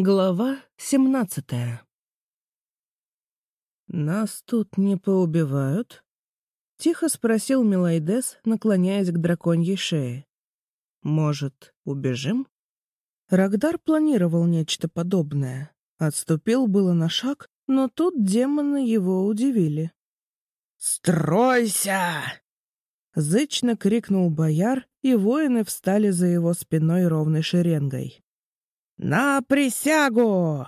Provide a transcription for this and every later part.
Глава семнадцатая «Нас тут не поубивают?» — тихо спросил Милайдес, наклоняясь к драконьей шее. «Может, убежим?» Рагдар планировал нечто подобное. Отступил было на шаг, но тут демоны его удивили. «Стройся!» Зычно крикнул бояр, и воины встали за его спиной ровной шеренгой. «На присягу!»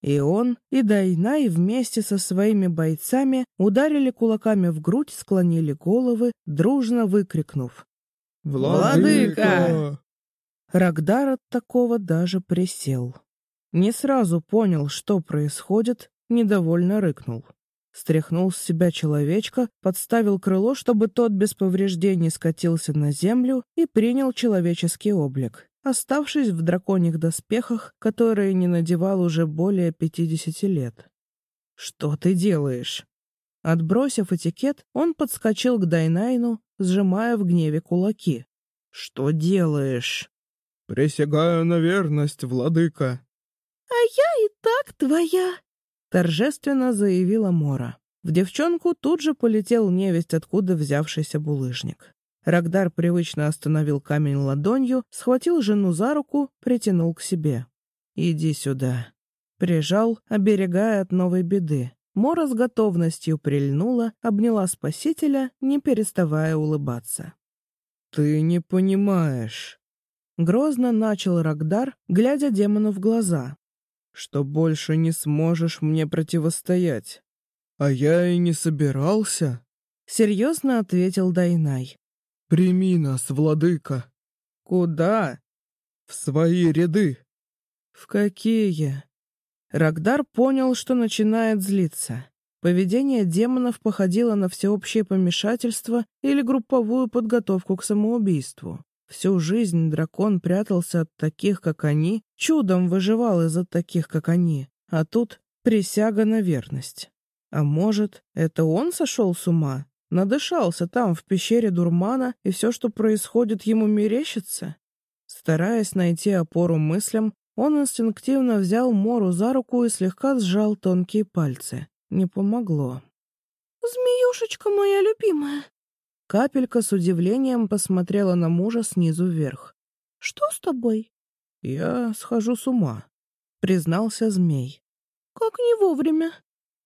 И он, и Дайнай вместе со своими бойцами ударили кулаками в грудь, склонили головы, дружно выкрикнув. «Владыка!» Рагдар от такого даже присел. Не сразу понял, что происходит, недовольно рыкнул. Стряхнул с себя человечка, подставил крыло, чтобы тот без повреждений скатился на землю и принял человеческий облик оставшись в драконьих доспехах, которые не надевал уже более пятидесяти лет. «Что ты делаешь?» Отбросив этикет, он подскочил к Дайнайну, сжимая в гневе кулаки. «Что делаешь?» «Присягаю на верность, владыка». «А я и так твоя», — торжественно заявила Мора. В девчонку тут же полетел невесть, откуда взявшийся булыжник. Рагдар привычно остановил камень ладонью, схватил жену за руку, притянул к себе. «Иди сюда». Прижал, оберегая от новой беды. Мора с готовностью прильнула, обняла спасителя, не переставая улыбаться. «Ты не понимаешь». Грозно начал Рагдар, глядя демону в глаза. «Что больше не сможешь мне противостоять. А я и не собирался». Серьезно ответил Дайнай. «Прими нас, владыка!» «Куда?» «В свои ряды!» «В какие?» Рагдар понял, что начинает злиться. Поведение демонов походило на всеобщее помешательство или групповую подготовку к самоубийству. Всю жизнь дракон прятался от таких, как они, чудом выживал из-за таких, как они, а тут присяга на верность. А может, это он сошел с ума? Надышался там, в пещере дурмана, и все, что происходит, ему мерещится? Стараясь найти опору мыслям, он инстинктивно взял Мору за руку и слегка сжал тонкие пальцы. Не помогло. «Змеюшечка моя любимая!» Капелька с удивлением посмотрела на мужа снизу вверх. «Что с тобой?» «Я схожу с ума», — признался змей. «Как не вовремя?»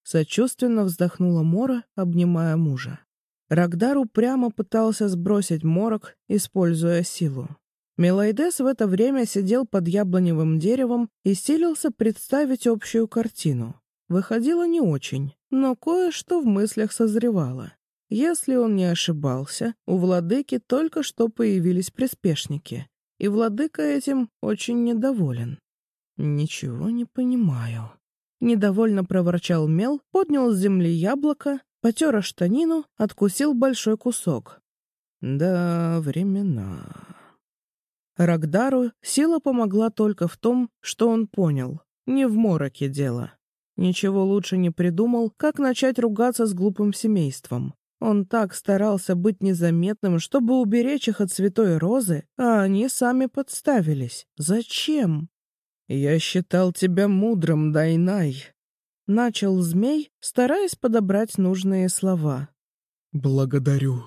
Сочувственно вздохнула Мора, обнимая мужа. Рагдар упрямо пытался сбросить морок, используя силу. Мелайдес в это время сидел под яблоневым деревом и силился представить общую картину. Выходило не очень, но кое-что в мыслях созревало. Если он не ошибался, у владыки только что появились приспешники, и владыка этим очень недоволен. «Ничего не понимаю», — недовольно проворчал Мел, поднял с земли яблоко Потер штанину, откусил большой кусок. Да, времена. Рагдару сила помогла только в том, что он понял. Не в мороке дело. Ничего лучше не придумал, как начать ругаться с глупым семейством. Он так старался быть незаметным, чтобы уберечь их от святой розы, а они сами подставились. Зачем? «Я считал тебя мудрым, Дайнай», — начал змей, стараясь подобрать нужные слова. «Благодарю».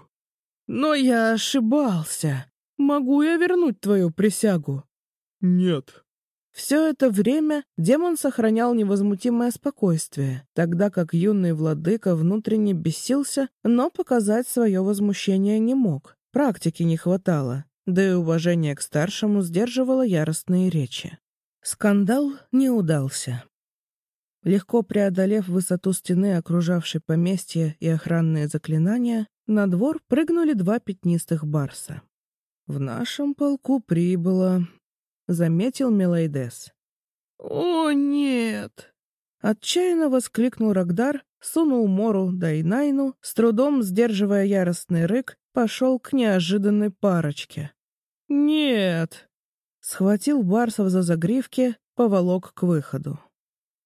«Но я ошибался. Могу я вернуть твою присягу?» «Нет». Все это время демон сохранял невозмутимое спокойствие, тогда как юный владыка внутренне бесился, но показать свое возмущение не мог. Практики не хватало, да и уважение к старшему сдерживало яростные речи. Скандал не удался. Легко преодолев высоту стены, окружавшей поместье и охранные заклинания, на двор прыгнули два пятнистых барса. «В нашем полку прибыло», — заметил Мелайдес. «О, нет!» Отчаянно воскликнул Рагдар, сунул Мору Дайнайну, с трудом сдерживая яростный рык, пошел к неожиданной парочке. «Нет!» Схватил барсов за загривки, поволок к выходу.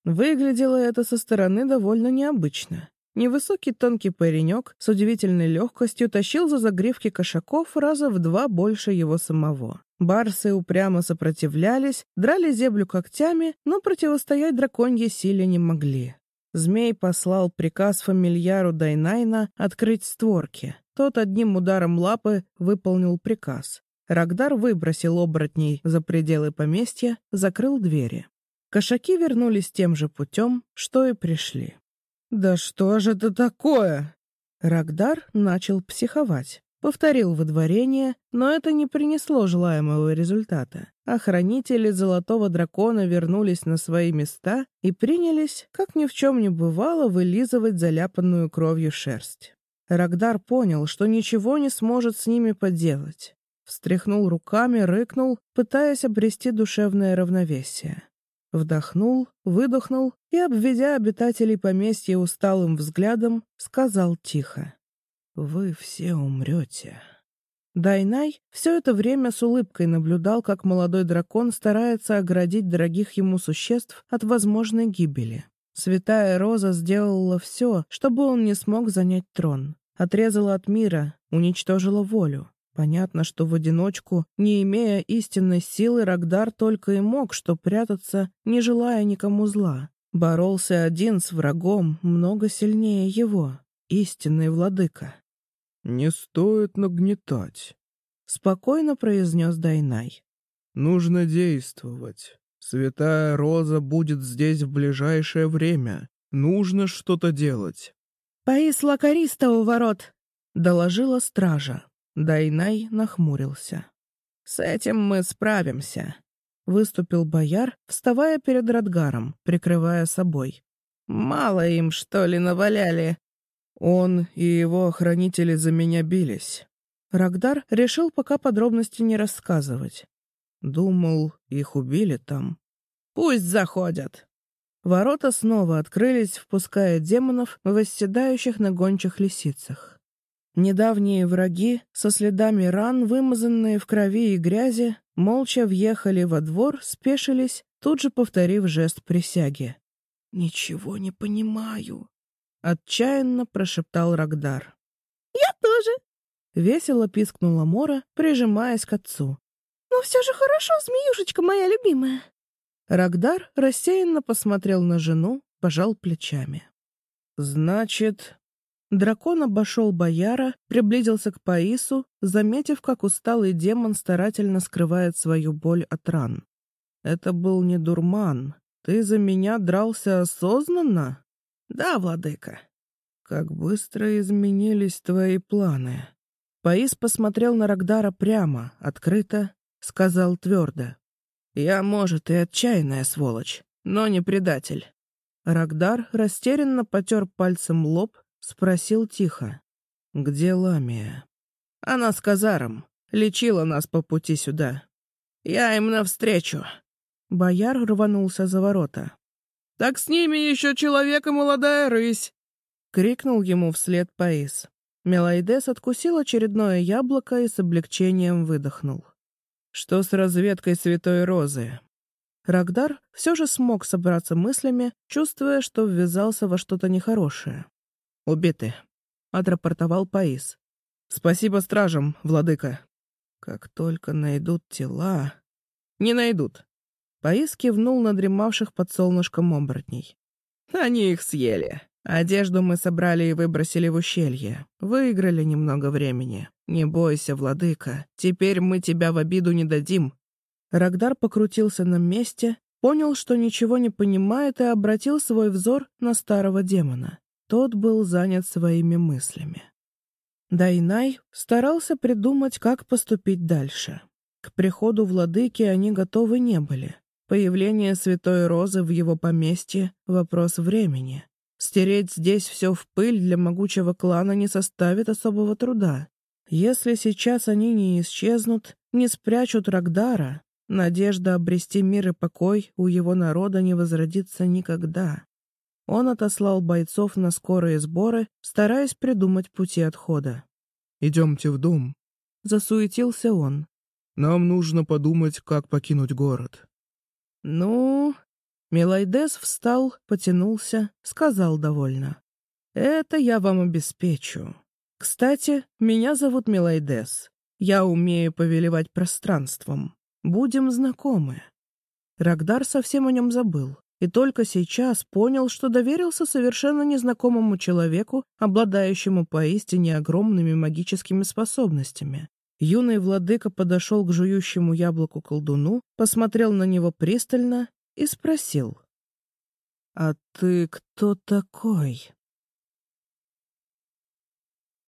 Выглядело это со стороны довольно необычно. Невысокий тонкий паренек с удивительной легкостью тащил за загривки кошаков раза в два больше его самого. Барсы упрямо сопротивлялись, драли землю когтями, но противостоять драконьей силе не могли. Змей послал приказ фамильяру Дайнайна открыть створки. Тот одним ударом лапы выполнил приказ. Рагдар выбросил оборотней за пределы поместья, закрыл двери. Кошаки вернулись тем же путем, что и пришли. «Да что же это такое?» Рагдар начал психовать. Повторил выдворение, но это не принесло желаемого результата. Охранители Золотого Дракона вернулись на свои места и принялись, как ни в чем не бывало, вылизывать заляпанную кровью шерсть. Рагдар понял, что ничего не сможет с ними поделать. Встряхнул руками, рыкнул, пытаясь обрести душевное равновесие. Вдохнул, выдохнул и, обведя обитателей поместья усталым взглядом, сказал тихо. «Вы все умрете». Дайнай все это время с улыбкой наблюдал, как молодой дракон старается оградить дорогих ему существ от возможной гибели. Святая Роза сделала все, чтобы он не смог занять трон. Отрезала от мира, уничтожила волю. Понятно, что в одиночку, не имея истинной силы, Рагдар только и мог, что прятаться, не желая никому зла. Боролся один с врагом, много сильнее его, истинный владыка. «Не стоит нагнетать», — спокойно произнес Дайнай. «Нужно действовать. Святая Роза будет здесь в ближайшее время. Нужно что-то делать». «Паис Лакариста у ворот», — доложила стража. Дайнай нахмурился. «С этим мы справимся», — выступил бояр, вставая перед Радгаром, прикрывая собой. «Мало им, что ли, наваляли?» Он и его охранители за меня бились. Рагдар решил пока подробности не рассказывать. Думал, их убили там. Пусть заходят. Ворота снова открылись, впуская демонов, восседающих на гончих лисицах. Недавние враги, со следами ран, вымазанные в крови и грязи, молча въехали во двор, спешились, тут же повторив жест присяги. «Ничего не понимаю», Отчаянно прошептал Рагдар. «Я тоже!» Весело пискнула Мора, прижимаясь к отцу. «Но все же хорошо, змеюшечка моя любимая!» Рагдар рассеянно посмотрел на жену, пожал плечами. «Значит...» Дракон обошел бояра, приблизился к Паису, заметив, как усталый демон старательно скрывает свою боль от ран. «Это был не дурман. Ты за меня дрался осознанно?» «Да, владыка». «Как быстро изменились твои планы». Паис посмотрел на Рагдара прямо, открыто, сказал твердо. «Я, может, и отчаянная сволочь, но не предатель». Рагдар растерянно потер пальцем лоб, спросил тихо. «Где Ламия?» «Она с Казаром. Лечила нас по пути сюда. Я им навстречу». Бояр рванулся за ворота. Так с ними еще человек и молодая рысь!» — крикнул ему вслед Паис. Мелайдес откусил очередное яблоко и с облегчением выдохнул. «Что с разведкой Святой Розы?» Рагдар все же смог собраться мыслями, чувствуя, что ввязался во что-то нехорошее. «Убиты», — отрапортовал Паис. «Спасибо стражам, владыка». «Как только найдут тела...» «Не найдут. Паис кивнул на дремавших под солнышком оборотней. «Они их съели. Одежду мы собрали и выбросили в ущелье. Выиграли немного времени. Не бойся, владыка. Теперь мы тебя в обиду не дадим». Рагдар покрутился на месте, понял, что ничего не понимает, и обратил свой взор на старого демона. Тот был занят своими мыслями. Дайнай старался придумать, как поступить дальше. К приходу владыки они готовы не были. Появление Святой Розы в его поместье — вопрос времени. Стереть здесь все в пыль для могучего клана не составит особого труда. Если сейчас они не исчезнут, не спрячут Рагдара, надежда обрести мир и покой у его народа не возродится никогда. Он отослал бойцов на скорые сборы, стараясь придумать пути отхода. «Идемте в дом», — засуетился он. «Нам нужно подумать, как покинуть город». «Ну...» Мелайдес встал, потянулся, сказал довольно. «Это я вам обеспечу. Кстати, меня зовут Мелайдес. Я умею повелевать пространством. Будем знакомы». Рагдар совсем о нем забыл и только сейчас понял, что доверился совершенно незнакомому человеку, обладающему поистине огромными магическими способностями. Юный владыка подошел к жующему яблоку колдуну, посмотрел на него пристально и спросил. «А ты кто такой?»